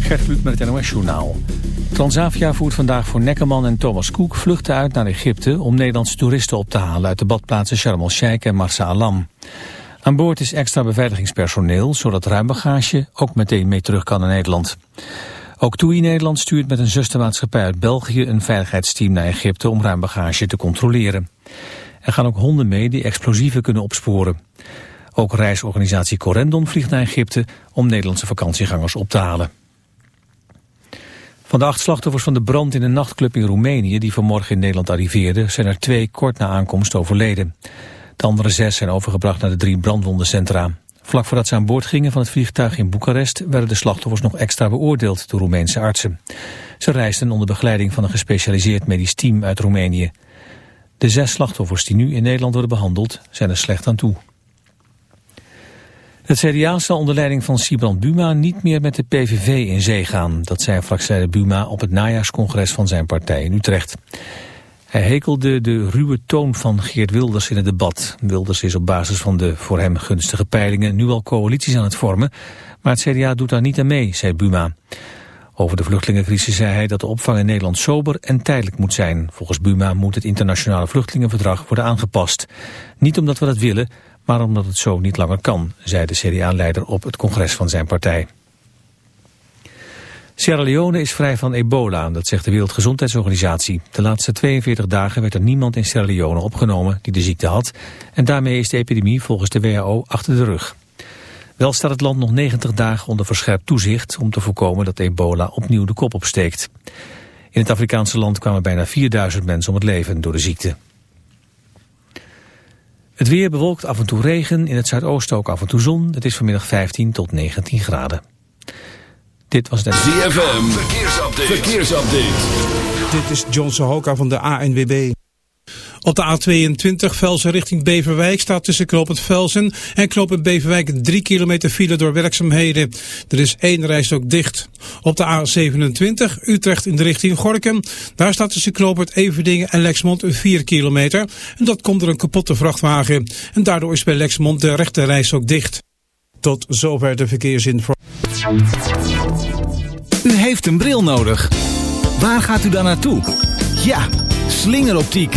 Gert met het NOS-journaal. Transavia voert vandaag voor Neckerman en Thomas Cook vluchten uit naar Egypte... om Nederlandse toeristen op te halen uit de badplaatsen Sharm el-Sheikh en Marsa Alam. Aan boord is extra beveiligingspersoneel, zodat ruimbagage ook meteen mee terug kan naar Nederland. Ook TUI Nederland stuurt met een zustermaatschappij uit België... een veiligheidsteam naar Egypte om ruimbagage te controleren. Er gaan ook honden mee die explosieven kunnen opsporen. Ook reisorganisatie Corendon vliegt naar Egypte om Nederlandse vakantiegangers op te halen. Van de acht slachtoffers van de brand in een nachtclub in Roemenië die vanmorgen in Nederland arriveerden, zijn er twee kort na aankomst overleden. De andere zes zijn overgebracht naar de drie brandwondencentra. Vlak voordat ze aan boord gingen van het vliegtuig in Boekarest werden de slachtoffers nog extra beoordeeld door Roemeense artsen. Ze reisden onder begeleiding van een gespecialiseerd medisch team uit Roemenië. De zes slachtoffers die nu in Nederland worden behandeld zijn er slecht aan toe. Het CDA zal onder leiding van Sibrand Buma niet meer met de PVV in zee gaan. Dat zei fractieleider Buma op het najaarscongres van zijn partij in Utrecht. Hij hekelde de ruwe toon van Geert Wilders in het debat. Wilders is op basis van de voor hem gunstige peilingen nu al coalities aan het vormen. Maar het CDA doet daar niet aan mee, zei Buma. Over de vluchtelingencrisis zei hij dat de opvang in Nederland sober en tijdelijk moet zijn. Volgens Buma moet het internationale vluchtelingenverdrag worden aangepast. Niet omdat we dat willen, maar omdat het zo niet langer kan, zei de CDA-leider op het congres van zijn partij. Sierra Leone is vrij van ebola, dat zegt de Wereldgezondheidsorganisatie. De laatste 42 dagen werd er niemand in Sierra Leone opgenomen die de ziekte had. En daarmee is de epidemie volgens de WHO achter de rug. Wel staat het land nog 90 dagen onder verscherpt toezicht... om te voorkomen dat ebola opnieuw de kop opsteekt. In het Afrikaanse land kwamen bijna 4000 mensen om het leven door de ziekte. Het weer bewolkt af en toe regen, in het zuidoosten ook af en toe zon. Het is vanmiddag 15 tot 19 graden. Dit was de ZFM, verkeersupdate. verkeersupdate. Dit is John Sohoka van de ANWB. Op de A22 Velsen richting Beverwijk staat tussen knooppunt Velsen en knooppunt Beverwijk 3 kilometer file door werkzaamheden. Er is één rijstok dicht. Op de A27 Utrecht in de richting Gorkum. Daar staat tussen knooppunt Everdingen en Lexmond 4 kilometer. En dat komt door een kapotte vrachtwagen. En daardoor is bij Lexmond de rechte rijstok dicht. Tot zover de verkeersinformatie. U heeft een bril nodig. Waar gaat u dan naartoe? Ja, slingeroptiek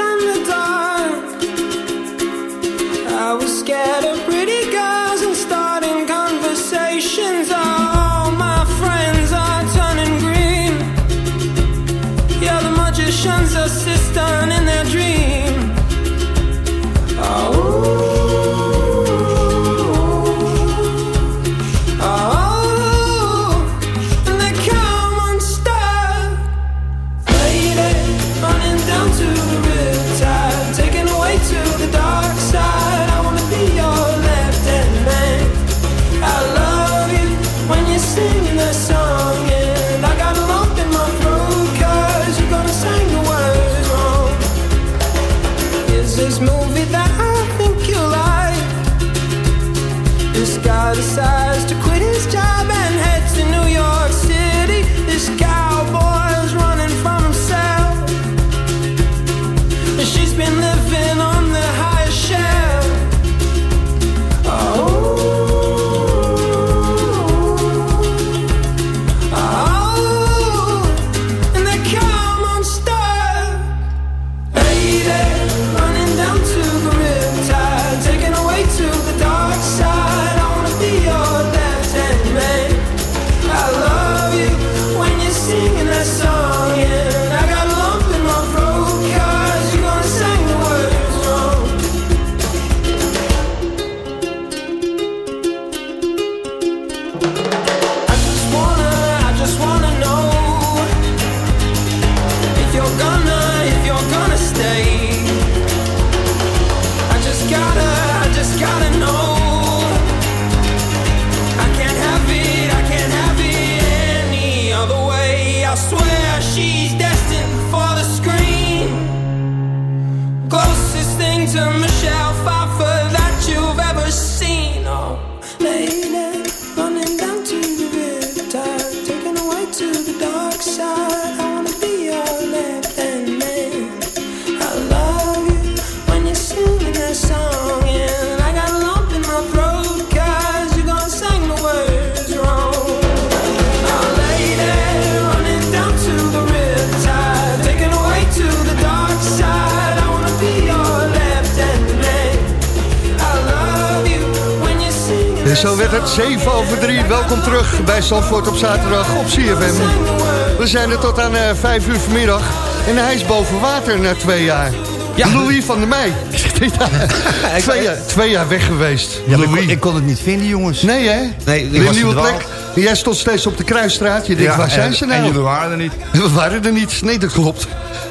5 uur vanmiddag. En hij is boven water na twee jaar. Louis van der Meij. twee, jaar, twee jaar weg geweest. Ja, maar ik, Louis. kon, ik kon het niet vinden, jongens. Nee, hè? Nee, ik was een nieuwe plek. Jij stond steeds op de kruisstraat. Je denkt, Ja, waar zijn en- ze En nou? jullie waren er niet. We waren er niet. Nee, dat klopt.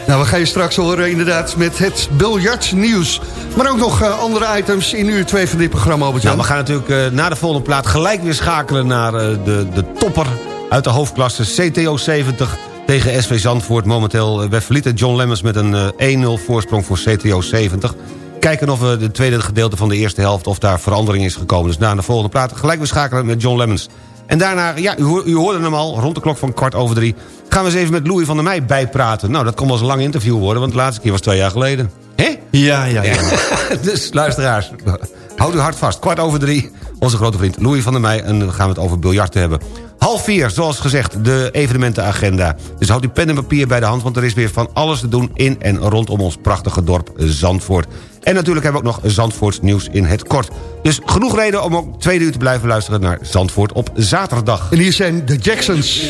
Nou, we gaan je straks horen inderdaad met het biljartnieuws. Maar ook nog eh, andere items in uur 2 van dit programma, albert Nou, we gaan natuurlijk eh, na de volgende plaat gelijk weer schakelen naar eh, de, de topper uit de hoofdklasse CTO 70 tegen SV Zandvoort. Momenteel, uh, we verlieten John Lemmens met een eh, 1-0 voorsprong voor CTO 70. Kijken of we het tweede gedeelte van de eerste helft of daar verandering is gekomen. Dus na de volgende plaat gelijk weer schakelen met John Lemmens. En daarna, ja, u, u hoorde hem al, rond de klok van kwart over drie... gaan we eens even met Louis van der Meij bijpraten. Nou, dat kon wel eens een lang interview worden, want de laatste keer was twee jaar geleden. Hè? Ja, ja, ja. dus luisteraars, houd u hard vast. Kwart over drie, onze grote vriend Louis van der Meij... en dan gaan we het over biljarten hebben. Half vier, zoals gezegd, de evenementenagenda. Dus houd uw pen en papier bij de hand... want er is weer van alles te doen in en rondom ons prachtige dorp Zandvoort. En natuurlijk hebben we ook nog Zandvoorts nieuws in het kort. Dus genoeg reden om ook tweede uur te blijven luisteren... naar Zandvoort op zaterdag. En hier zijn de Jacksons.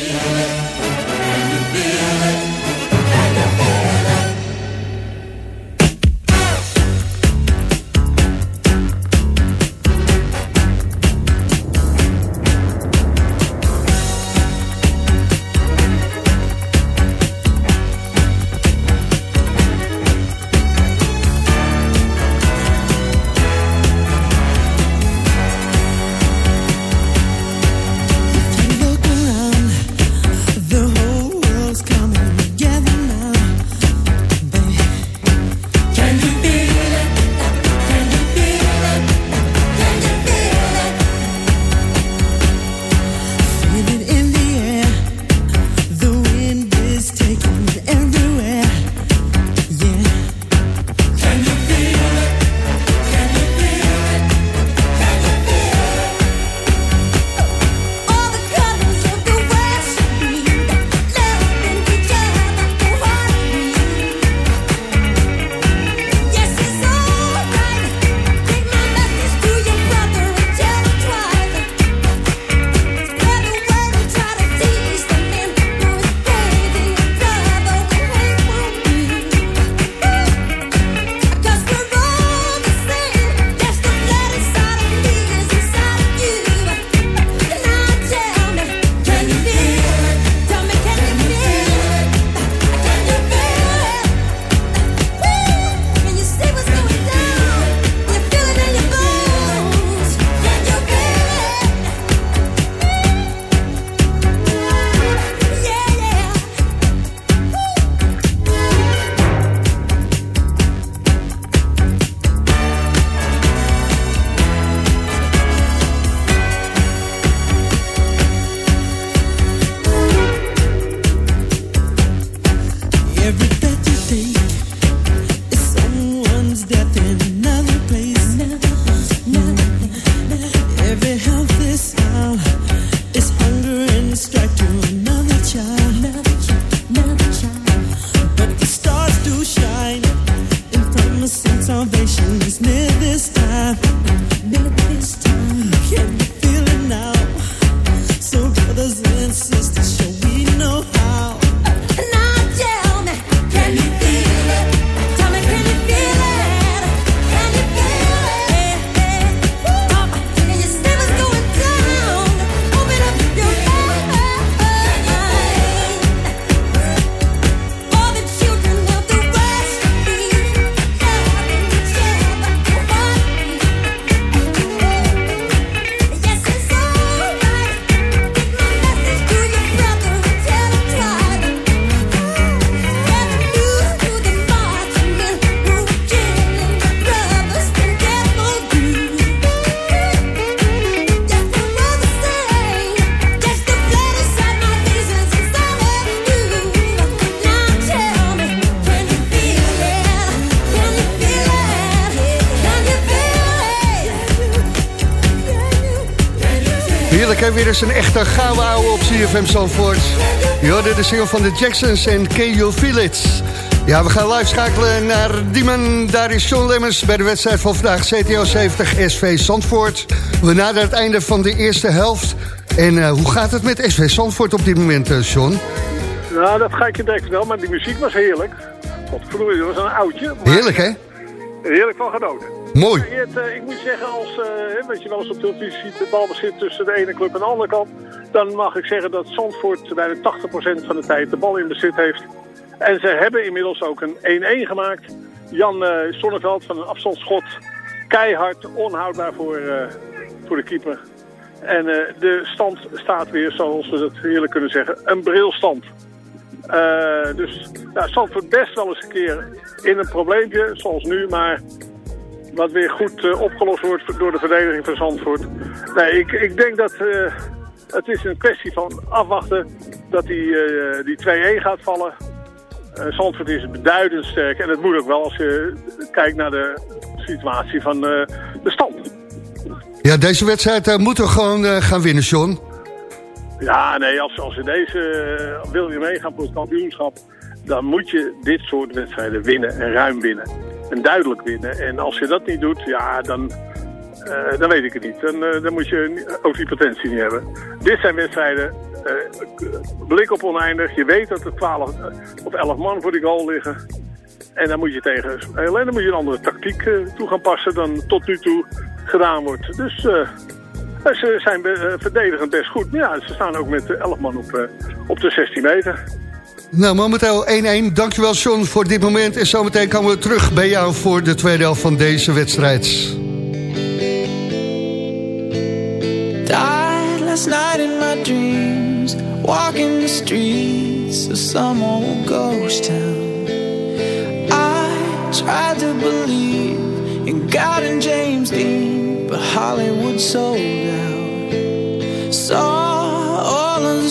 Weer eens een echte gouden ouwe op CFM Zandvoort. Je hoorde de single van de Jacksons en K.U. Village. Ja, we gaan live schakelen naar Diemen. Daar is John Lemmers bij de wedstrijd van vandaag CTO 70 SV Zandvoort. We naderen het einde van de eerste helft. En uh, hoe gaat het met SV Zandvoort op dit moment, uh, John? Nou, dat ga ik je direct wel, maar die muziek was heerlijk. Godverdomme, dat was een oudje. Maar... Heerlijk, hè? Heerlijk van genoten. Mooi. Ja, ik moet zeggen, als wat je wel eens op televisie ziet, de bal bezit tussen de ene club en de andere kant, dan mag ik zeggen dat Zandvoort bijna 80% van de tijd de bal in bezit heeft. En ze hebben inmiddels ook een 1-1 gemaakt. Jan uh, Sonneveld van een afstandsschot. Keihard, onhoudbaar voor, voor de keeper. En de stand staat weer, zoals we dat heerlijk kunnen zeggen, een brilstand. Dus nou, Zandvoort best wel eens een keer in een probleempje, zoals nu, maar wat weer goed uh, opgelost wordt door de verdediging van Zandvoort. Nee, ik, ik denk dat uh, het is een kwestie van afwachten dat die, die 2-1 gaat vallen. Zandvoort is beduidend sterk en het moet ook wel als je kijkt naar de situatie van de stand. Ja, deze wedstrijd moeten we gewoon gaan winnen, John. Ja, nee, als, als je deze wil je meegaan voor het kampioenschap, dan moet je dit soort wedstrijden winnen en ruim winnen. En duidelijk winnen. En als je dat niet doet, ja, dan, uh, dan weet ik het niet. Dan, uh, dan moet je ook die potentie niet hebben. Dit zijn wedstrijden, blik op oneindig. Je weet dat er 12 of 11 man voor die goal liggen. En dan moet je tegen spelen. En dan moet je een andere tactiek toe gaan passen dan tot nu toe gedaan wordt. Dus... Ze zijn verdedigend best goed. Ja, ze staan ook met 11 man op, op de 16 meter. Nou, momenteel 1-1. Dankjewel John voor dit moment. En zometeen komen we terug bij jou voor de tweede helft van deze wedstrijd. Died last night in my dreams Walking the streets of some old ghost town I tried to believe in God and James Dean But Hollywood sold out Saw all of the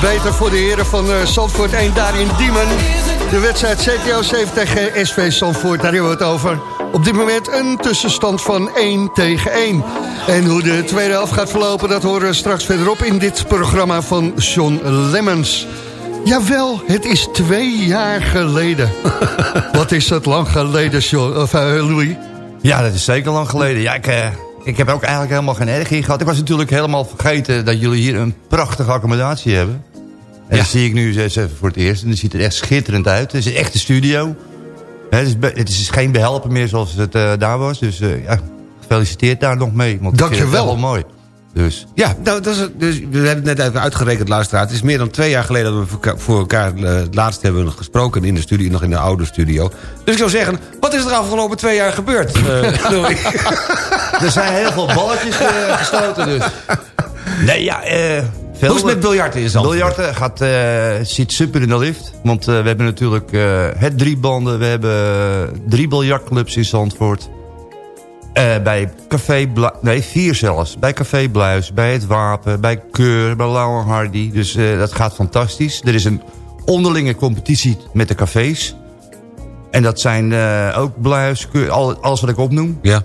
beter voor de heren van uh, Zandvoort 1 daar in Diemen. De wedstrijd CTO 7 tegen SV Zandvoort, daar hebben we het over. Op dit moment een tussenstand van 1 tegen 1. En hoe de tweede helft gaat verlopen, dat horen we straks verderop in dit programma van John Lemmens. Jawel, het is twee jaar geleden. Wat is dat lang geleden, John, of, uh, Louis? Ja, dat is zeker lang geleden. Ja, ik, uh, ik heb ook eigenlijk helemaal geen erg in gehad. Ik was natuurlijk helemaal vergeten dat jullie hier een prachtige accommodatie hebben. En ja. dat zie ik nu eens even voor het eerst. En het ziet er echt schitterend uit. Het is een echte studio. Het is, het is geen behelpen meer zoals het uh, daar was. Dus uh, ja, gefeliciteerd daar nog mee. Want Dank je wel. wel mooi. Dus. Ja, nou, dat is, dus, we hebben het net even uitgerekend, luisteraar. Het is meer dan twee jaar geleden dat we voor elkaar uh, het laatst hebben gesproken in de studio, nog in de oude studio. Dus ik zou zeggen, wat is er afgelopen twee jaar gebeurd? er zijn heel veel balletjes gestoten, dus. Nee, ja, eh... Hoe is het met biljarten in Zandvoort? Biljarten gaat, uh, zit super in de lift. Want uh, we hebben natuurlijk uh, het drie banden. We hebben drie biljartclubs in Zandvoort. Bij Café nee vier zelfs. Bij Café Bluis, bij Het Wapen, bij Keur, bij Lauwe Hardy. Dus dat gaat fantastisch. Er is een onderlinge competitie met de cafés. En dat zijn ook Bluis, Keur, alles wat ik opnoem. Ja.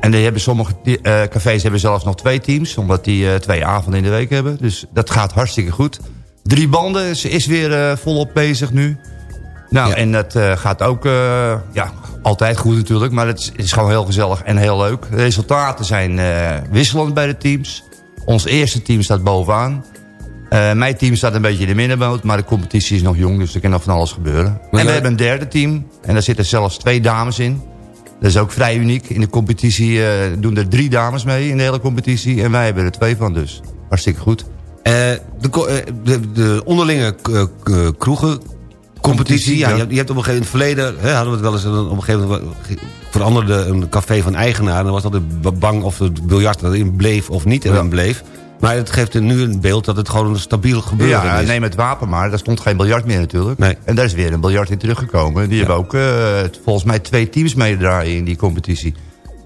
En die hebben sommige die, cafés hebben zelfs nog twee teams. Omdat die twee avonden in de week hebben. Dus dat gaat hartstikke goed. Drie banden is, is weer volop bezig nu. Nou, ja. en dat gaat ook ja, altijd goed natuurlijk. Maar het is, het is, gewoon heel gezellig en heel leuk. De resultaten zijn wisselend bij de teams. Ons eerste team staat bovenaan. mijn team staat een beetje in de middenboot. Maar de competitie is nog jong, dus er kan nog van alles gebeuren. Maar en we hebben een derde team. En daar zitten zelfs twee dames in. Dat is ook vrij uniek. In de competitie doen er drie dames mee in de hele competitie. En wij hebben er twee van dus. Hartstikke goed. De, de, de, onderlinge kroegen competitie. Ja, je, hebt op een gegeven moment verleden... Hè, hadden we het wel eens op een gegeven moment... veranderde een café van eigenaar. En dan was altijd bang of het biljart erin bleef of niet erin ja. bleef. Maar het geeft nu een beeld dat het gewoon een stabiel gebeuren ja, is. neem het wapen maar. Daar stond geen biljart meer natuurlijk. Nee. En daar is weer een biljart in teruggekomen. Die ja. hebben ook uh, volgens mij twee teams meedraaien in die competitie.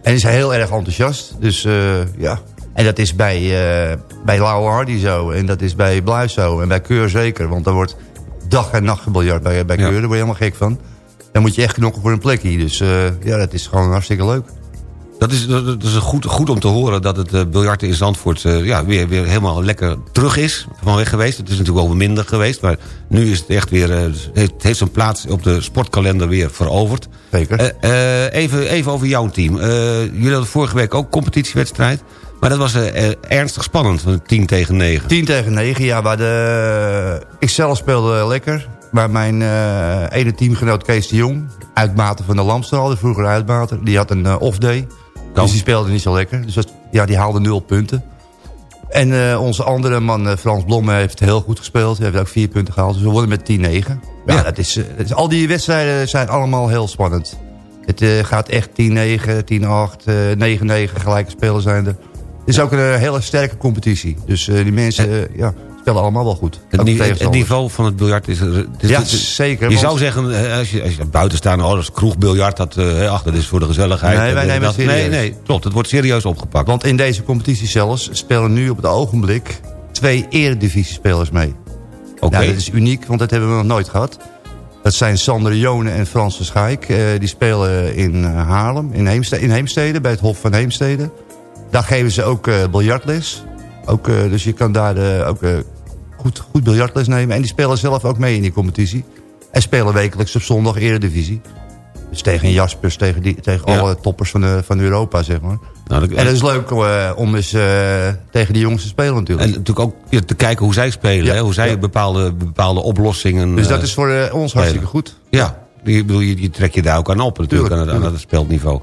En zijn heel erg enthousiast. Dus uh, ja. En dat is bij, uh, bij Lauwe Hardy zo. En dat is bij Bluis zo. En bij Keur zeker. Want er wordt dag en nacht gebiljart bij, bij Keur. Daar word je helemaal gek van. Dan moet je echt knokken voor een plekje. Dus ja, dat is gewoon hartstikke leuk. Dat is, dat is goed, goed om te horen dat het uh, biljarten in Zandvoort uh, ja, weer, weer helemaal lekker terug is van weg geweest. Het is natuurlijk wel minder geweest, maar nu is het echt weer, uh, het heeft zijn plaats op de sportkalender weer veroverd. Zeker. even, even over jouw team. jullie hadden vorige week ook competitiewedstrijd. Maar dat was ernstig spannend, 10 tegen 9. 10 tegen 9, ja. Waar de, ik zelf speelde lekker. Maar mijn ene teamgenoot Kees de Jong, uitbater van de Lamstraal, de vroeger uitbater, die had een off-day. Dus die speelde niet zo lekker. Dus dat, ja, die haalde nul punten. En uh, onze andere man, uh, Frans Blomme, heeft heel goed gespeeld. Hij heeft ook vier punten gehaald. Dus we wonnen met 10-9. Ja, ja. Dat is, uh, dat is, al die wedstrijden zijn allemaal heel spannend. Het gaat echt 10-9, 10-8, 9-9 gelijke spelers zijn er. Het is ook een hele sterke competitie. Dus die mensen, ja spelen allemaal wel goed. Het, ni het, niveau van het biljart is... Het is ja, zeker. Je zou zeggen, als je, als je buiten staat... oh, dat is kroegbiljart, dat, uh, ach, dat is voor de gezelligheid. Nee, wij nemen dat, het Nee, nee, klopt. Het wordt serieus opgepakt. Want in deze competitie zelfs spelen nu op het ogenblik... twee eredivisiespelers mee. Oké. Okay. Nou, dat is uniek, want dat hebben we nog nooit gehad. Dat zijn Sander Jone en Frans Schaik. Uh, die spelen in Haarlem, in Heemstede, in Heemstede, bij het Hof van Heemstede. Daar geven ze ook uh, biljartles. Ook, uh, dus je kan daar uh, ook goed, goed biljartles nemen. En die spelen zelf ook mee in die competitie. En spelen wekelijks op zondag eredivisie. Dus tegen Jaspers, tegen, die, tegen ja. alle toppers van, de, van Europa, zeg maar. Nou, dat, en dat is leuk uh, om eens uh, tegen die jongens te spelen natuurlijk. En natuurlijk ook ja, te kijken hoe zij spelen. Ja. Hè? Hoe zij bepaalde, bepaalde oplossingen... Dus dat is voor ons hartstikke goed. Ja, bedoel, je, je trek je daar ook aan op natuurlijk, tuurlijk, aan, het, aan het speelniveau.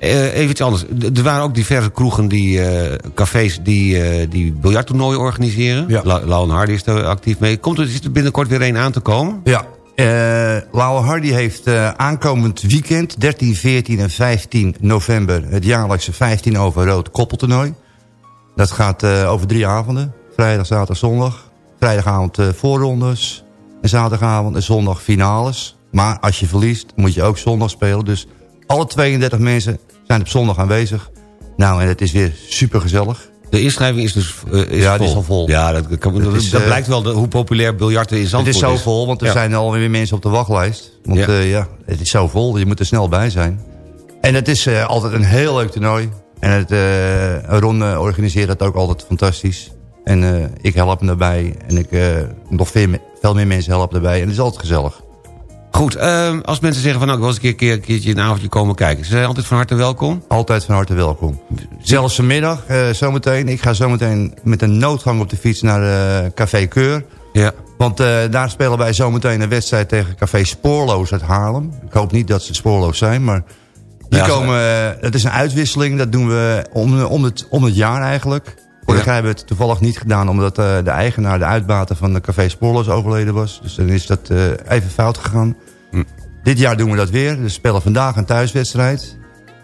Uh, even iets anders. Er waren ook diverse kroegen, die, uh, cafés die, uh, die biljarttoernooien organiseren. Ja. La Hardy is er actief mee. Komt er, is er binnenkort weer een aan te komen? Ja. Lauwen Hardy heeft aankomend weekend, 13, 14 en 15 november... het jaarlijkse 15 over rood koppeltoernooi. Dat gaat over drie avonden. Vrijdag, zaterdag, zondag. Vrijdagavond voorrondes. En zaterdagavond en zondag finales. Maar als je verliest, moet je ook zondag spelen. Dus alle 32 mensen zijn op zondag aanwezig. Nou, en het is weer super gezellig. De inschrijving is dus uh, is ja, vol. is al vol. Ja, dat, kan, dat, is, dat uh, blijkt wel de, hoe populair biljarten in Zandvoort is. Het is zo vol, want er ja. zijn alweer mensen op de wachtlijst. Want ja. Uh, ja. het is zo vol, je moet er snel bij zijn. En het is altijd een heel leuk toernooi. En het, Ron organiseert dat ook altijd fantastisch. En ik help hem daarbij. En ik, nog veel, veel meer mensen helpen daarbij. En het is altijd gezellig. Goed, uh, als mensen zeggen van nou, ik wil eens een, keer, een keertje een avondje komen kijken. Ze zijn altijd van harte welkom? Altijd van harte welkom. Zelfs vanmiddag, uh, zometeen. Ik ga zometeen met een noodgang op de fiets naar uh, Café Keur. Ja. Want uh, daar spelen wij zometeen een wedstrijd tegen Café Spoorloos uit Haarlem. Ik hoop niet dat ze spoorloos zijn, maar... Die ja, komen, het is een uitwisseling, dat doen we om, om, het, om het jaar eigenlijk. Vorig jaar hebben we het toevallig niet gedaan... omdat uh, de eigenaar, de uitbater van de Café Spoorloos overleden was. Dus dan is dat uh, even fout gegaan. Hm. Dit jaar doen we dat weer. We spelen vandaag een thuiswedstrijd.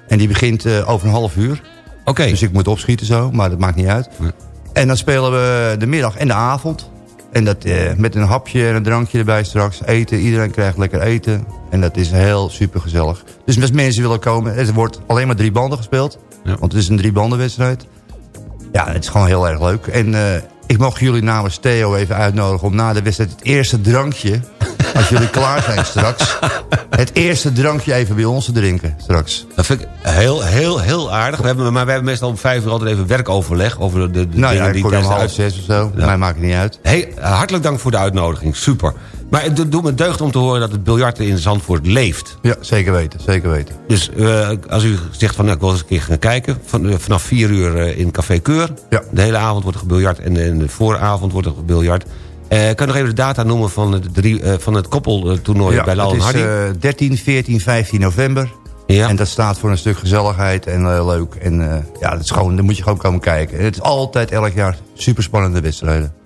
En die begint uh, over een half uur. Oké. Okay. Dus ik moet opschieten zo, maar dat maakt niet uit. Hm. En dan spelen we de middag en de avond. En dat met een hapje en een drankje erbij straks. Eten, iedereen krijgt lekker eten. En dat is heel super gezellig. Dus als mensen willen komen... Er wordt alleen maar drie banden gespeeld. Ja. Want het is een drie banden wedstrijd. Ja, het is gewoon heel erg leuk. En uh, ik mag jullie namens Theo even uitnodigen om na de wedstrijd het eerste drankje... als jullie klaar zijn straks... het eerste drankje even bij ons te drinken straks. Dat vind ik heel, heel, heel aardig. We hebben, maar we hebben meestal om vijf uur altijd even werkoverleg... over de, de, nou dingen ja, die om half zes of zo. Ja. Mij maakt het niet uit. Hey, hartelijk dank voor de uitnodiging. Super. Maar het doet me deugd om te horen dat het biljarten in Zandvoort leeft. Ja, zeker weten. Zeker weten. Dus uh, als u zegt van nou, ik wil eens een keer gaan kijken... Van, uh, vanaf vier uur uh, in Café Keur. Ja. De hele avond wordt er gebiljart en de vooravond wordt er gebiljart. kan je nog even de data noemen van het, drie, van het koppeltoernooi ja, bij en Hardy? Het is 13, 14, 15 november. Ja. En dat staat voor een stuk gezelligheid en leuk. En ja, dat is gewoon, daar moet je gewoon komen kijken. En het is altijd elk jaar super spannende wedstrijden.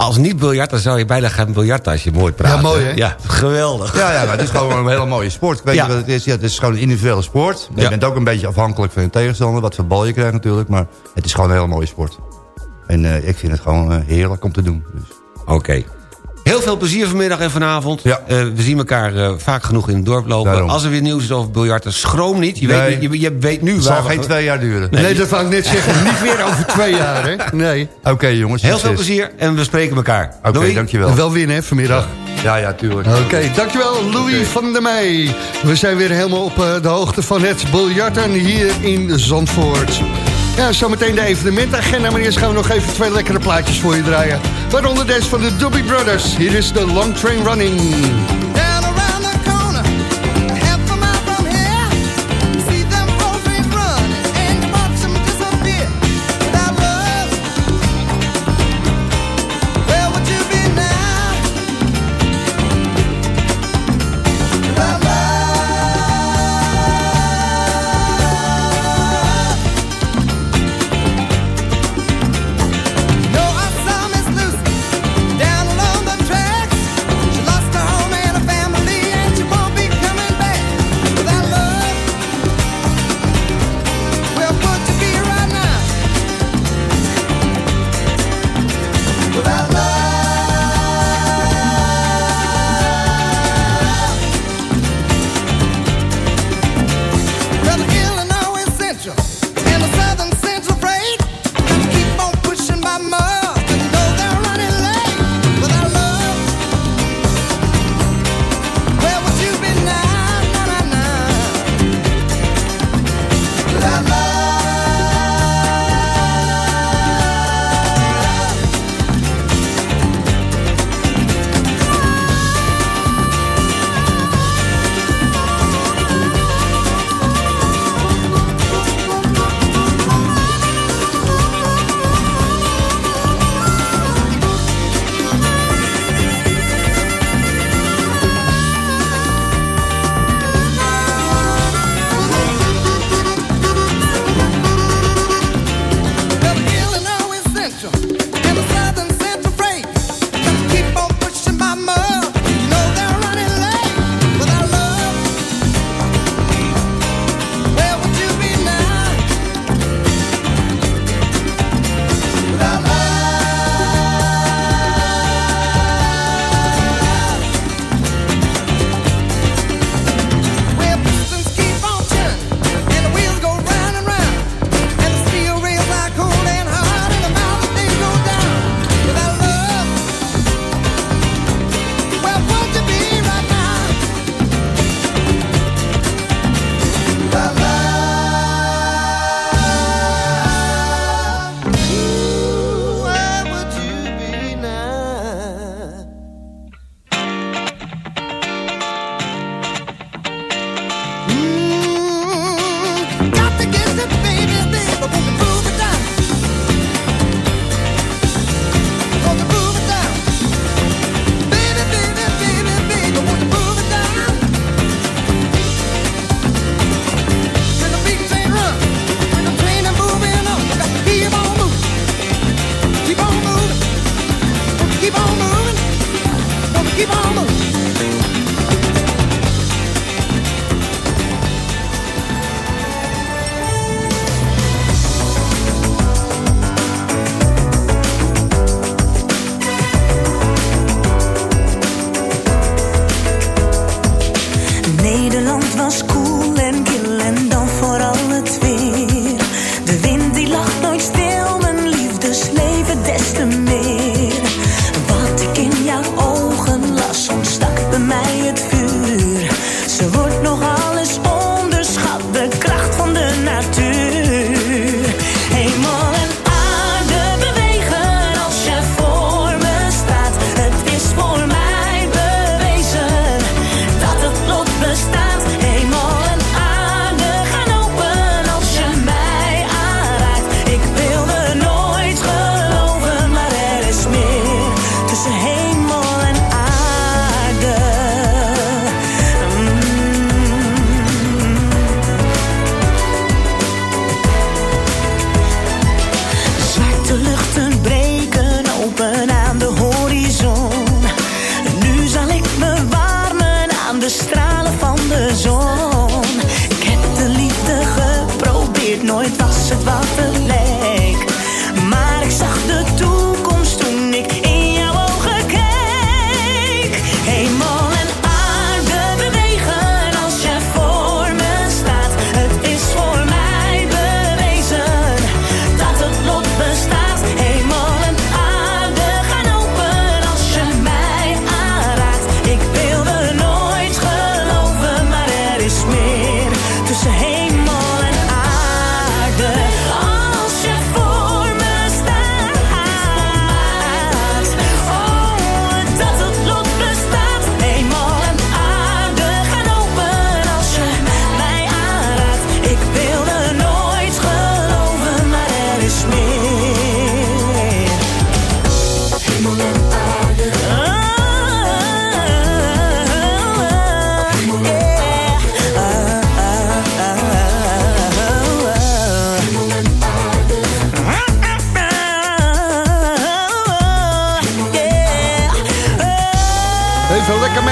Als niet biljart, dan zou je bijna gaan biljarten als je mooi praat. Ja, mooi hè? Ja, geweldig. Ja, ja maar het is gewoon een hele mooie sport. Weet Ja. je wat het is? Ja, het is gewoon een individuele sport. Je Ja. bent ook een beetje afhankelijk van je tegenstander. Wat voor bal je krijgt natuurlijk. Maar het is gewoon een hele mooie sport. En eh, ik vind het gewoon eh, heerlijk om te doen. Dus. Oké. Heel veel plezier vanmiddag en vanavond. Ja. Eh, we zien elkaar eh, vaak genoeg in het dorp lopen. Daarom. Als er weer nieuws is over biljarten, schroom niet. Je, Nee. weet, je, je weet nu Het waar zal we- geen twee jaar duren. Nee, dat wou ik net zeggen. Niet weer over twee jaar, hè? Nee. Oké jongens. Heel succes. veel plezier en we spreken elkaar. Oké, dankjewel. En wel winnen, hè, vanmiddag. Ja, ja, tuurlijk. Oké, dankjewel Louis van der Meij. We zijn weer helemaal op eh, de hoogte van het biljarten hier in Zandvoort. Ja, zometeen de evenementagenda, maar eerst gaan we nog even twee lekkere plaatjes voor je draaien. Waaronder deze van de Doobie Brothers. Hier is de Long Train Running.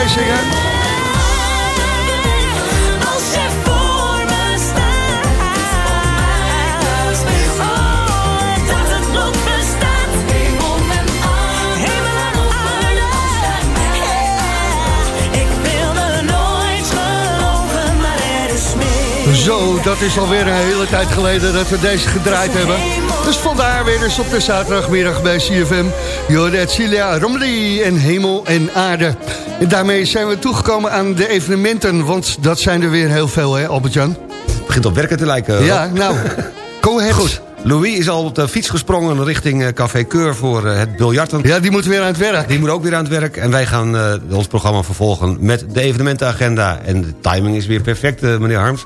Meezingen. Als je voor me staat, oh, dat het lot bestaat. Hemel en aarde, hemel en aarde. Yeah. Ik wilde nooit geloven, maar er is meer. Zo, dat is alweer een hele tijd geleden dat we deze gedraaid hebben. Dus vandaar weer eens op de zaterdagmiddag bij CFM. Jordet Cilia Romley en Hemel en Aarde. En daarmee zijn we toegekomen aan de evenementen. Want dat zijn er weer heel veel, hè Albert-Jan? Het begint op werken te lijken. Ja, nou, go ahead. Goed. Louis is al op de fiets gesprongen richting eh, Café Keur voor eh, het biljarten. Ja, die moet weer aan het werk. Die moet ook weer aan het werk. En wij gaan eh, ons programma vervolgen met de evenementenagenda. En de timing is weer perfect, meneer Harms.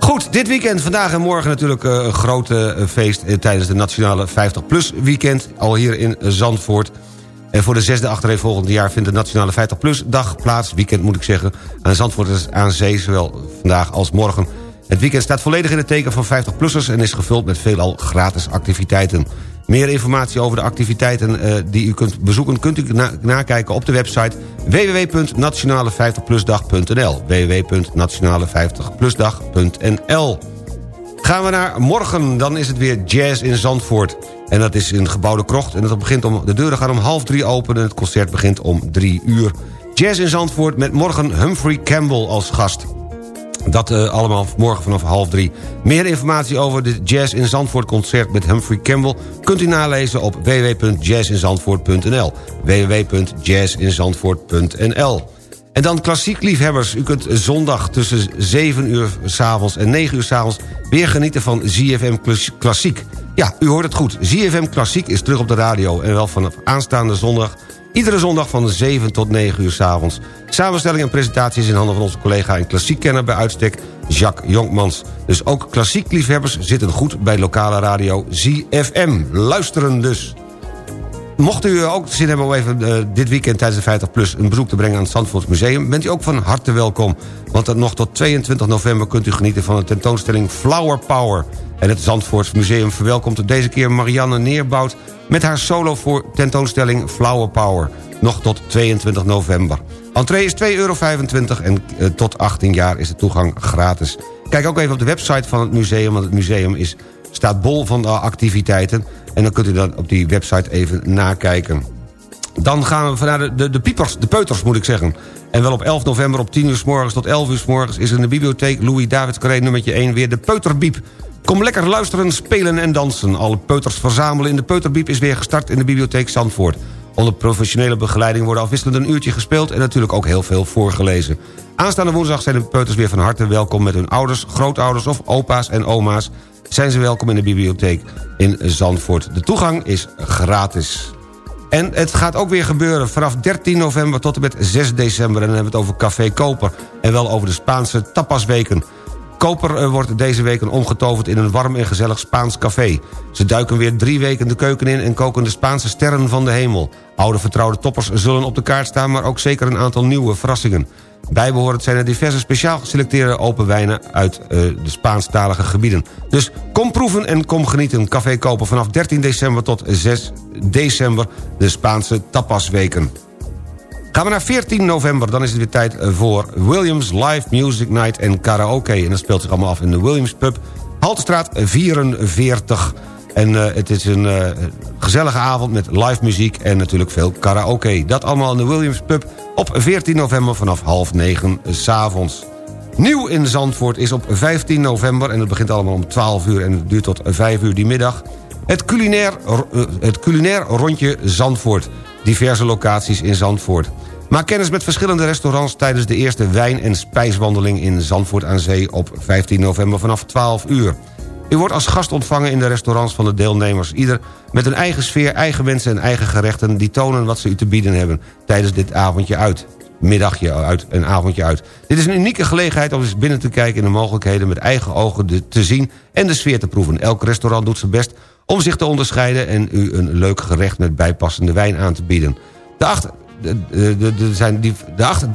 Goed, dit weekend, vandaag en morgen natuurlijk een groot eh, feest... tijdens de Nationale 50PLUS weekend, al hier in Zandvoort. En voor de zesde achtereenvolgende jaar vindt de Nationale 50PLUS dag plaats... weekend moet ik zeggen, aan Zandvoort aan Zee... zowel vandaag als morgen. Het weekend staat volledig in het teken van 50-plussers... en is gevuld met veelal gratis activiteiten. Meer informatie over de activiteiten eh, die u kunt bezoeken... kunt u na- nakijken op de website www.nationale50plusdag.nl www.nationale50plusdag.nl Gaan we naar morgen, dan is het weer jazz in Zandvoort. En dat is in gebouwde krocht. En dat begint om, de deuren gaan om half drie open... en het concert begint om drie uur. Jazz in Zandvoort met morgen Humphrey Campbell als gast. Dat eh, allemaal morgen vanaf half drie. Meer informatie over de Jazz in Zandvoort concert met Humphrey Campbell... kunt u nalezen op www.jazzinzandvoort.nl www.jazzinzandvoort.nl En dan klassiek liefhebbers. U kunt zondag tussen 7 uur s'avonds en 9 uur s'avonds... weer genieten van ZFM Klas- Klassiek. Ja, u hoort het goed. ZFM Klassiek is terug op de radio... en wel vanaf aanstaande zondag... Iedere zondag van 7 tot 9 uur s'avonds. Samenstelling en presentatie is in handen van onze collega... en klassiekkenner bij uitstek, Jacques Jonkmans. Dus ook klassiek liefhebbers zitten goed bij lokale radio ZFM. Luisteren dus. Mocht u ook zin hebben om even eh, dit weekend tijdens de 50 Plus... een bezoek te brengen aan het Zandvoorts Museum... bent u ook van harte welkom. Want nog tot 22 november kunt u genieten van de tentoonstelling Flower Power. En het Zandvoorts Museum verwelkomt deze keer Marianne Neerbout... met haar solo voor tentoonstelling Flower Power. Nog tot 22 november. Entree is 2,25 euro en eh, tot 18 jaar is de toegang gratis. Kijk ook even op de website van het museum... want het museum is, staat bol van activiteiten... en dan kunt u dan op die website even nakijken. Dan gaan we naar de, de, piepers, de peuters moet ik zeggen. En wel op 11 november op 10 uur s morgens tot 11 uur s morgens... is in de bibliotheek Louis David Carré nummertje 1 weer de peuterbiep. Kom lekker luisteren, spelen en dansen. Alle peuters verzamelen in de peuterbiep is weer gestart in de bibliotheek Zandvoort. Onder professionele begeleiding worden afwisselend een uurtje gespeeld... en natuurlijk ook heel veel voorgelezen. Aanstaande woensdag zijn de peuters weer van harte welkom... met hun ouders, grootouders of opa's en oma's... zijn ze welkom in de bibliotheek in Zandvoort. De toegang is gratis. En het gaat ook weer gebeuren vanaf 13 november tot en met 6 december. En dan hebben we het over Café Koper. En wel over de Spaanse tapasweken. Koper eh, wordt deze weken omgetoverd in een warm en gezellig Spaans café. Ze duiken weer drie weken de keuken in en koken de Spaanse sterren van de hemel. Oude vertrouwde toppers zullen op de kaart staan... maar ook zeker een aantal nieuwe verrassingen. Bijbehorend zijn er diverse speciaal geselecteerde open wijnen... uit eh, de Spaanstalige gebieden. Dus kom proeven en kom genieten. Café Koper vanaf 13 december tot 6 december... de Spaanse tapasweken. Gaan we naar 14 november, dan is het weer tijd eh, voor Williams Live Music Night en Karaoke. En dat speelt zich allemaal af in de Williams Pub, Haltestraat 44. En eh, het is een eh, gezellige avond met live muziek en natuurlijk veel karaoke. Dat allemaal in de Williams Pub op 14 november vanaf half negen s'avonds. Nieuw in Zandvoort is op 15 november en het begint allemaal om 12 uur... en het duurt tot 5 uur die middag. Het culinair, het culinair rondje Zandvoort. Diverse locaties in Zandvoort. Maak kennis met verschillende restaurants tijdens de eerste wijn- en spijswandeling in Zandvoort aan Zee op 15 november vanaf 12 uur. U wordt als gast ontvangen in de restaurants van de deelnemers. Ieder met een eigen sfeer, eigen wensen en eigen gerechten... die tonen wat ze u te bieden hebben tijdens dit avondje uit. Middagje uit, een avondje uit. Dit is een unieke gelegenheid om eens binnen te kijken... in de mogelijkheden met eigen ogen te zien en de sfeer te proeven. Elk restaurant doet zijn best om zich te onderscheiden en u een leuk gerecht met bijpassende wijn aan te bieden. De acht, de, de, de, zijn die, de acht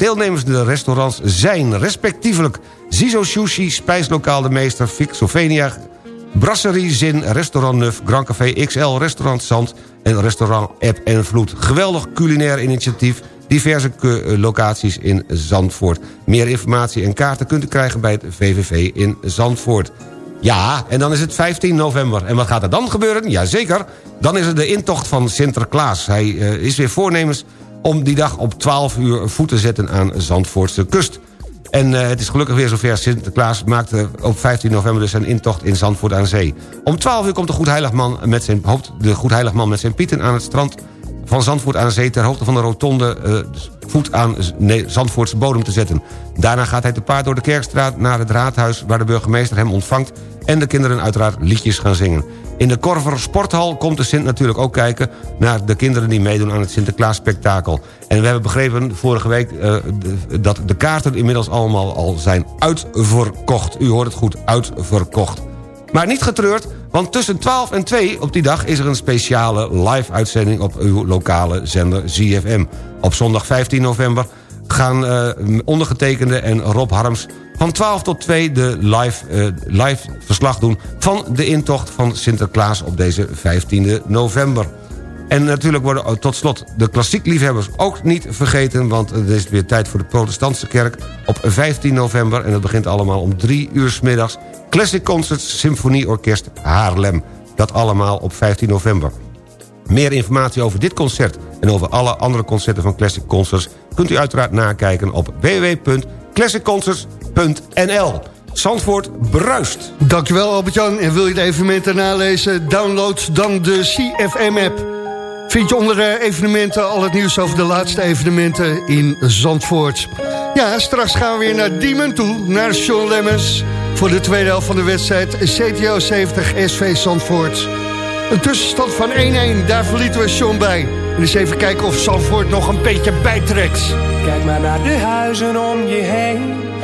restaurants zijn respectievelijk... Zizo Sushi, Spijslokaal de Meester, Fik Sovenia... Brasserie Zin, Restaurant Nuf, Grand Café XL, Restaurant Zand... en Restaurant App en Vloed. Geweldig culinair initiatief, diverse locaties in Zandvoort. Meer informatie en kaarten kunt u krijgen bij het VVV in Zandvoort. Ja, en dan is het 15 november. En wat gaat er dan gebeuren? Jazeker, dan is het de intocht van Sinterklaas. Hij uh, is weer voornemens om die dag op 12 uur voet te zetten aan Zandvoortse kust. En uh, het is gelukkig weer zover. Sinterklaas maakte op 15 november dus zijn intocht in Zandvoort aan Zee. Om 12 uur komt de Goedheiligman met zijn, hoopt de Goedheiligman met zijn pieten aan het strand van Zandvoort aan Zee... ter hoogte van de rotonde uh, voet aan Zandvoortse bodem te zetten. Daarna gaat hij te paard door de Kerkstraat naar het raadhuis... waar de burgemeester hem ontvangt en de kinderen uiteraard liedjes gaan zingen. In de Korver Sporthal komt de Sint natuurlijk ook kijken... naar de kinderen die meedoen aan het Sinterklaas-spektakel. En we hebben begrepen vorige week uh, dat de kaarten inmiddels allemaal al zijn uitverkocht. U hoort het goed, uitverkocht. Maar niet getreurd, want tussen 12 en 2 op die dag... is er een speciale live-uitzending op uw lokale zender ZFM. Op zondag 15 november gaan uh, ondergetekende en Rob Harms van 12 tot 2 de live, uh, live verslag doen... van de intocht van Sinterklaas op deze 15 november. En natuurlijk worden tot slot de klassiekliefhebbers ook niet vergeten... want het is weer tijd voor de protestantse kerk op 15 november... en dat begint allemaal om 3 uur s middags. Classic Concerts Symfonieorkest Haarlem. Dat allemaal op 15 november. Meer informatie over dit concert en over alle andere concerten van Classic Concerts... kunt u uiteraard nakijken op www.classicconcerts.nl. Zandvoort bruist. Dankjewel Albert-Jan. En wil je de evenementen nalezen? Download dan de CFM-app. Vind je onder de evenementen al het nieuws over de laatste evenementen in Zandvoort. Ja, straks gaan we weer naar Diemen toe, naar Sean Lemmens... voor de tweede helft van de wedstrijd CTO 70 SV Zandvoort. Een tussenstand van 1-1, daar verlieten we Sean bij. En eens even kijken of Zandvoort nog een beetje bijtrekt. Kijk maar naar de huizen om je heen.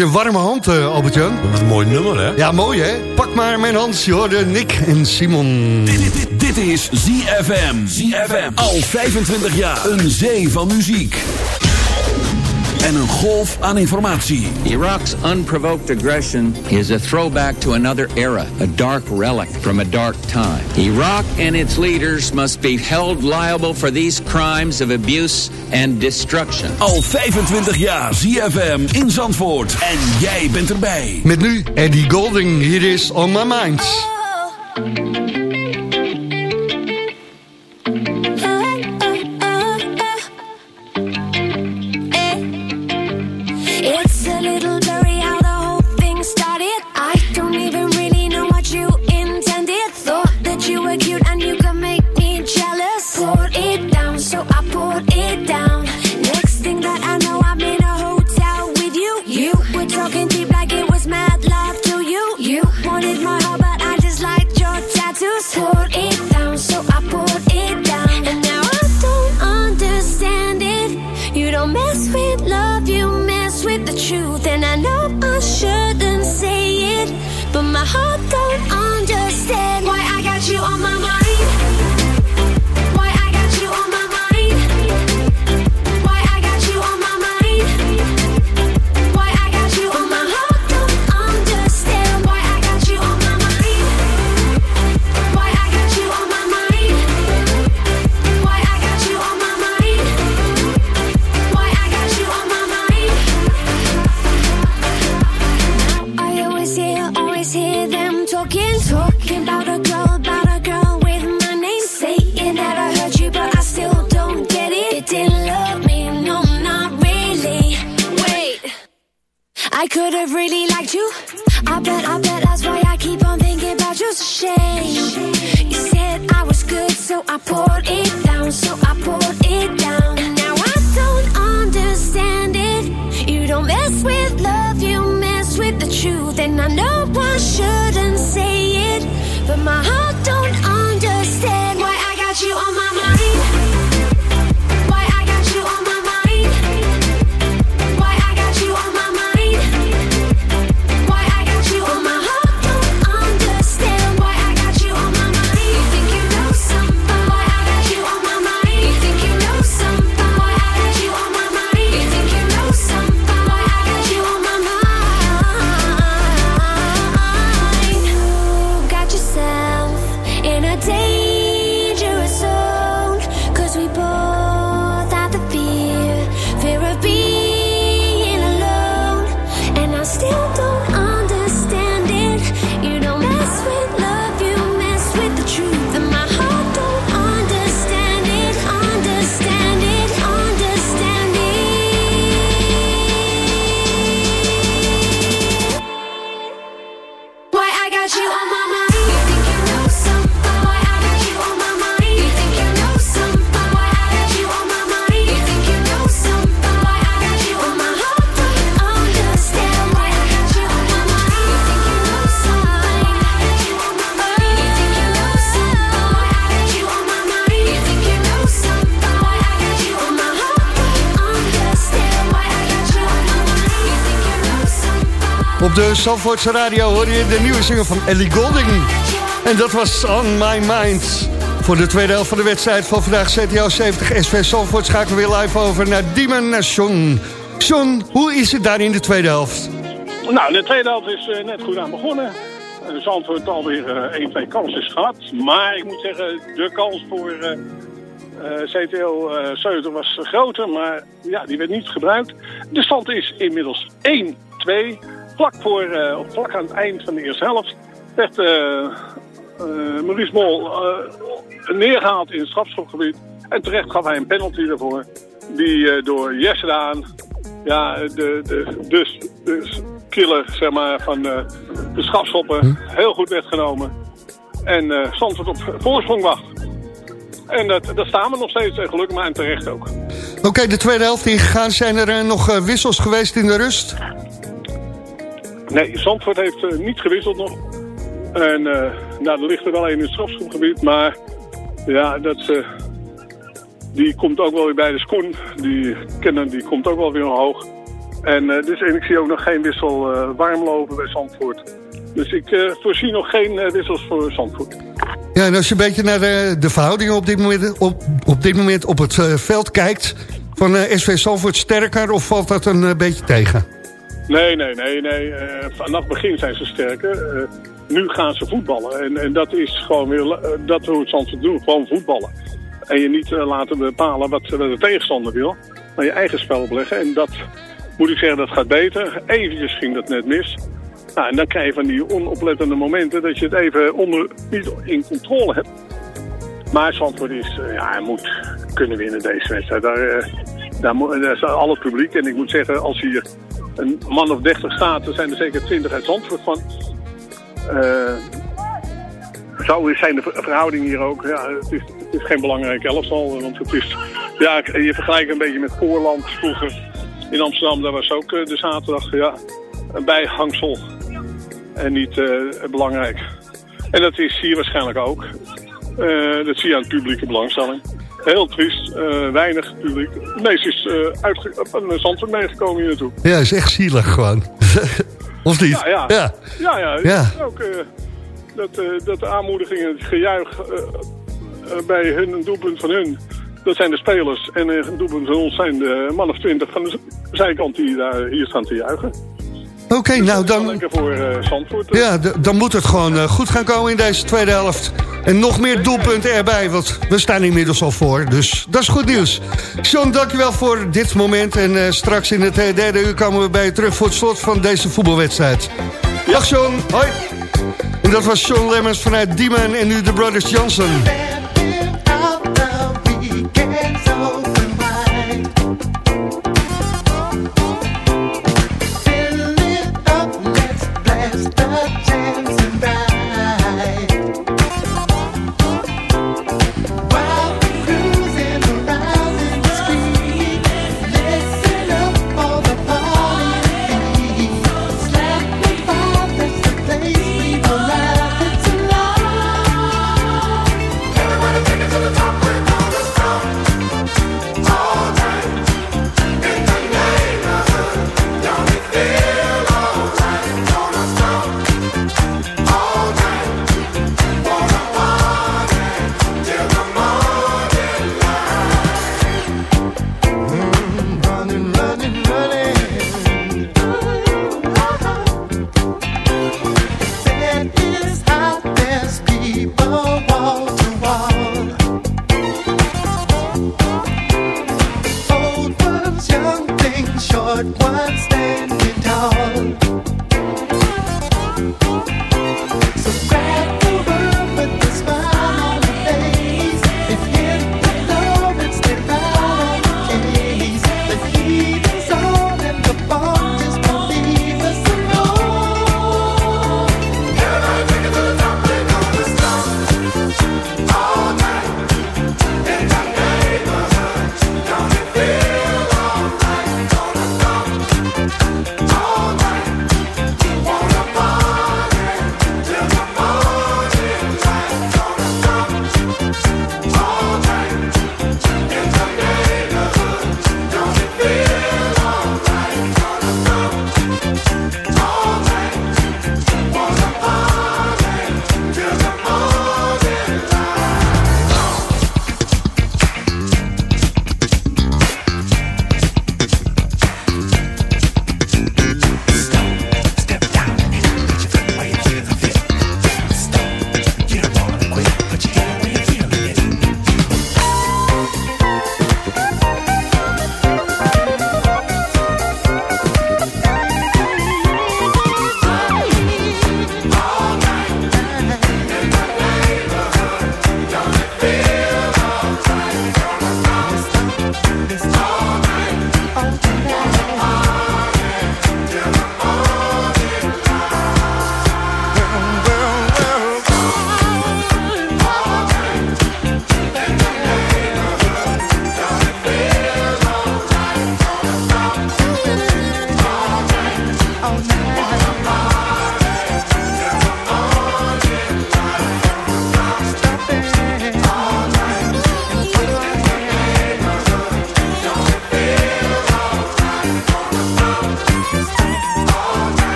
je een warme hand, uh, Albert-Jan? Wat een mooi nummer, hè? Ja, mooi, hè? Pak maar mijn hand, de Nick en Simon. Dit, dit, dit is ZFM. ZFM. Al 25 jaar. Een zee van muziek en een golf aan informatie. Iraq's unprovoked aggression is a throwback to another era, a dark relic from a dark time. Iraq and its leaders must be held liable for these crimes of abuse and destruction. Al 25 jaar ZFM in Zandvoort en jij bent erbij. Met nu Eddie Golding, hier is On My Mind. Op de Zandvoortse radio hoor je de nieuwe single van Ellie Golding. En dat was On My Mind. Voor de tweede helft van de wedstrijd van vandaag CTO 70 SV Zandvoort schakelen we weer live over naar Diemen naar John. John, hoe is het daar in de tweede helft? Nou, de tweede helft is uh, net goed aan begonnen. Uh, Zandvoort alweer uh, 1-2 kansen gehad. Maar ik moet zeggen, de kans voor uh, CTO 70 was groter. Maar ja, die werd niet gebruikt. De stand is inmiddels 1-2 vlak, voor, uh, vlak aan het eind van de eerste helft werd uh, uh, Maurice Mol neergehaald in het strafschopgebied. En terecht gaf hij een penalty daarvoor. Die door Jesse Daan, ja, de, de, dus, de killer zeg maar, van de strafschoppen, hm? heel goed werd genomen. En uh, Zandvoort op voorsprong wacht. En dat, dat staan we nog steeds, gelukkig maar en terecht ook. Oké, de tweede helft ingegaan. Zijn er nog wissels geweest in de rust? Nee, Zandvoort heeft uh, niet gewisseld nog. En uh, nou, er ligt er wel een in het strafschopgebied. Maar ja, dat, uh, die komt ook wel weer bij de schoen. Die kennen, die komt ook wel weer omhoog. En, eh, dus, en ik zie ook nog geen wissel warm lopen bij Zandvoort. Dus ik uh, voorzie nog geen wissels voor Zandvoort. Ja, en als je een beetje naar de, de verhoudingen op dit moment op, op, dit moment op het veld kijkt... van SV Zandvoort sterker of valt dat een beetje tegen? Nee, nee, nee. nee. vanaf begin zijn ze sterker. nu gaan ze voetballen. En, en dat is gewoon weer dat we het Zandvoort doen. Gewoon voetballen. En je niet laten bepalen wat, de tegenstander wil. Maar je eigen spel opleggen. En dat moet ik zeggen, dat gaat beter. Eventjes ging dat net mis. Nou, en dan krijg je van die onoplettende momenten dat je het even onder, niet in controle hebt. Maar Zandvoort is, ja, moet kunnen winnen deze wedstrijd. Daar, uh, daar, daar is al het publiek. En ik moet zeggen, als hier een man of 30 staat, er zijn er zeker 20 uit Zandvoort van. Uh, zo zijn de verhoudingen hier ook. Ja, het, is, het is geen belangrijk elftal. Want het is, ja, je vergelijkt een beetje met Voorland vroeger in Amsterdam, daar was ook eh, de zaterdag ja, een bijhangsel. En niet uh, belangrijk. En dat is hier waarschijnlijk ook. Dat zie je aan het publieke belangstelling. Heel triest, uh, weinig publiek. De meeste is uh, van Zandvoort meegekomen hier naartoe. Ja, is echt zielig gewoon. of niet? Ja, ja. ja. ja, ja. ja. Ook, dat, dat de aanmoediging en het gejuich bij hun, een doelpunt van hun dat zijn de spelers. En een doelpunt van ons zijn de man of twintig van de zijkant die daar hier staan te juichen. Oké, okay, dus nou dan... Lekker voor uh, Zandvoort. Ja, dan moet het gewoon uh, goed gaan komen in deze tweede helft. En nog meer doelpunten erbij, want we staan inmiddels al voor. Dus dat is goed nieuws. John, dankjewel voor dit moment. En uh, straks in het derde uur komen we bij je terug voor het slot van deze voetbalwedstrijd. Dag John, hoi. En dat was Sean Lemmers vanuit Diemen en nu de Brothers Johnson.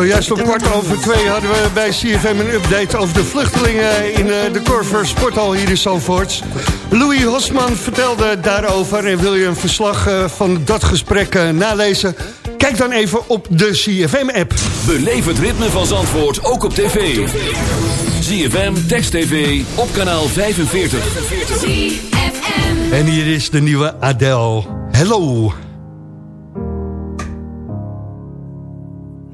Zojuist om kwart over twee hadden we bij CFM een update over de vluchtelingen in eh, de Corver Sporthal hier in Zandvoort. Louis Hosman vertelde daarover en wil je een verslag eh, van dat gesprek eh, nalezen? Kijk dan even op de CFM-app. Beleef het ritme van Zandvoort ook op tv. CFM, Text TV, op kanaal 45. En hier is de nieuwe Adele. Hello.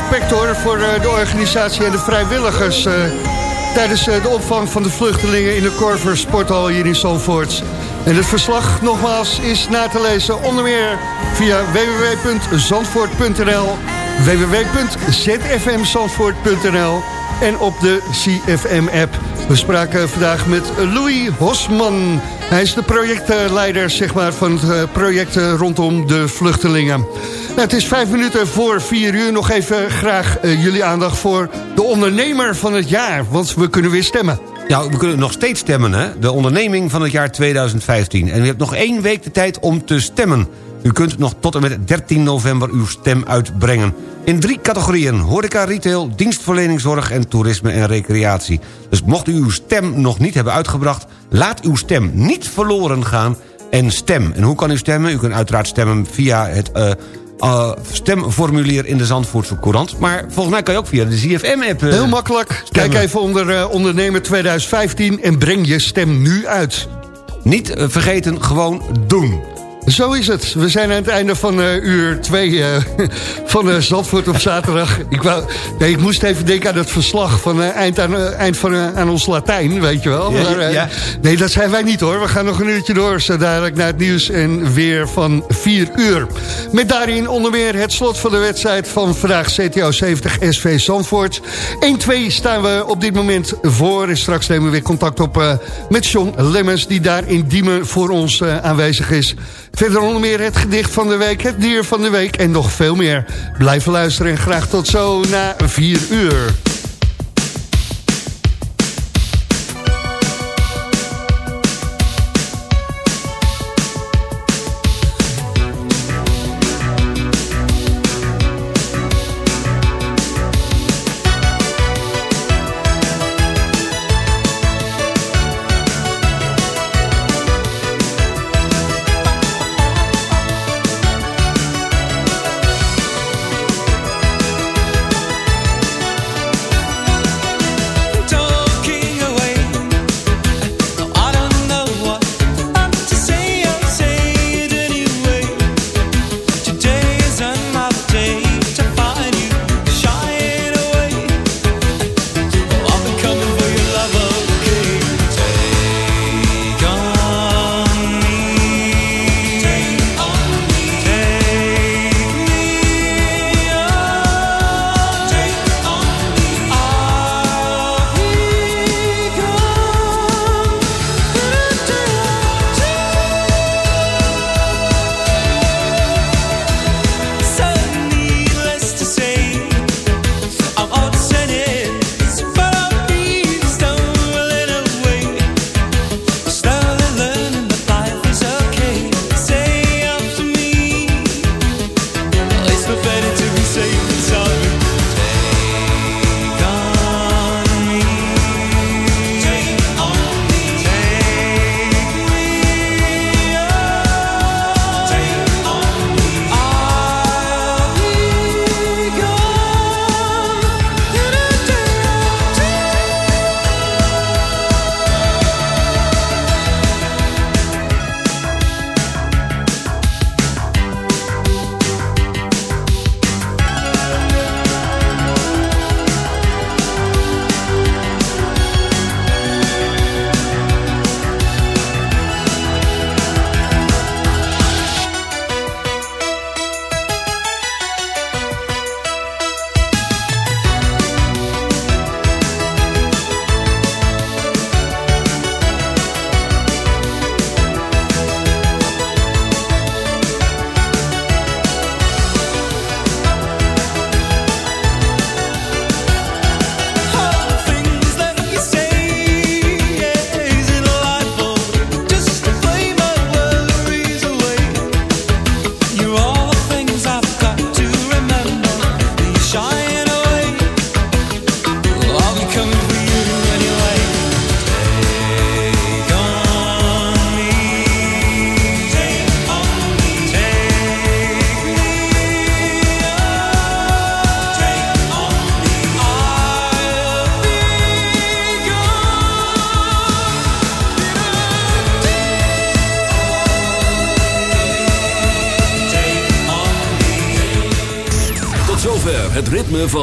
respect voor eh, de organisatie en de vrijwilligers... Uh, tijdens uh, de opvang van de vluchtelingen in de Corver Sporthal hier in Zandvoort. En het verslag nogmaals is na te lezen onder meer via www.zandvoort.nl www.zfmzandvoort.nl en op de CFM-app. We spraken vandaag met Louis Hosman. Hij is de projectleider zeg maar, van het project rondom de vluchtelingen. Nou, het is vijf minuten voor vier uur. Nog even graag uh, jullie aandacht voor de ondernemer van het jaar. Want we kunnen weer stemmen. Ja, we kunnen nog steeds stemmen, hè? De onderneming van het jaar 2015. En u hebt nog één week de tijd om te stemmen. U kunt nog tot en met 13 november uw stem uitbrengen. In drie categorieën. Horeca, retail, dienstverleningszorg en toerisme en recreatie. Dus mocht u uw stem nog niet hebben uitgebracht... laat uw stem niet verloren gaan en stem. En hoe kan u stemmen? U kunt uiteraard stemmen via het... Uh, uh, stemformulier in de Zandvoortse Courant. Maar volgens mij kan je ook via de ZFM-app... Uh, Heel makkelijk. Kijk even onder ondernemer 2015 en breng je stem nu uit. Niet vergeten, gewoon doen. Zo is het. We zijn aan het einde van uh, uur 2 uh, van uh, Zandvoort op zaterdag. Ik, wou, nee, ik moest even denken aan het verslag van eind, aan, eind van aan ons Latijn, weet je wel. Ja, maar, ja. Nee, dat zijn wij niet hoor. We gaan nog een uurtje door, zo dadelijk naar het nieuws en weer van 4 uur. Met daarin onder meer het slot van de wedstrijd van vandaag CTO 70 SV Zandvoort. 1-2 staan we op dit moment voor. En straks nemen we weer contact op met John Lemmens, die daar in Diemen voor ons aanwezig is. Verder onder meer het gedicht van de week, het dier van de week en nog veel meer. Blijf luisteren en graag tot zo na 4 uur.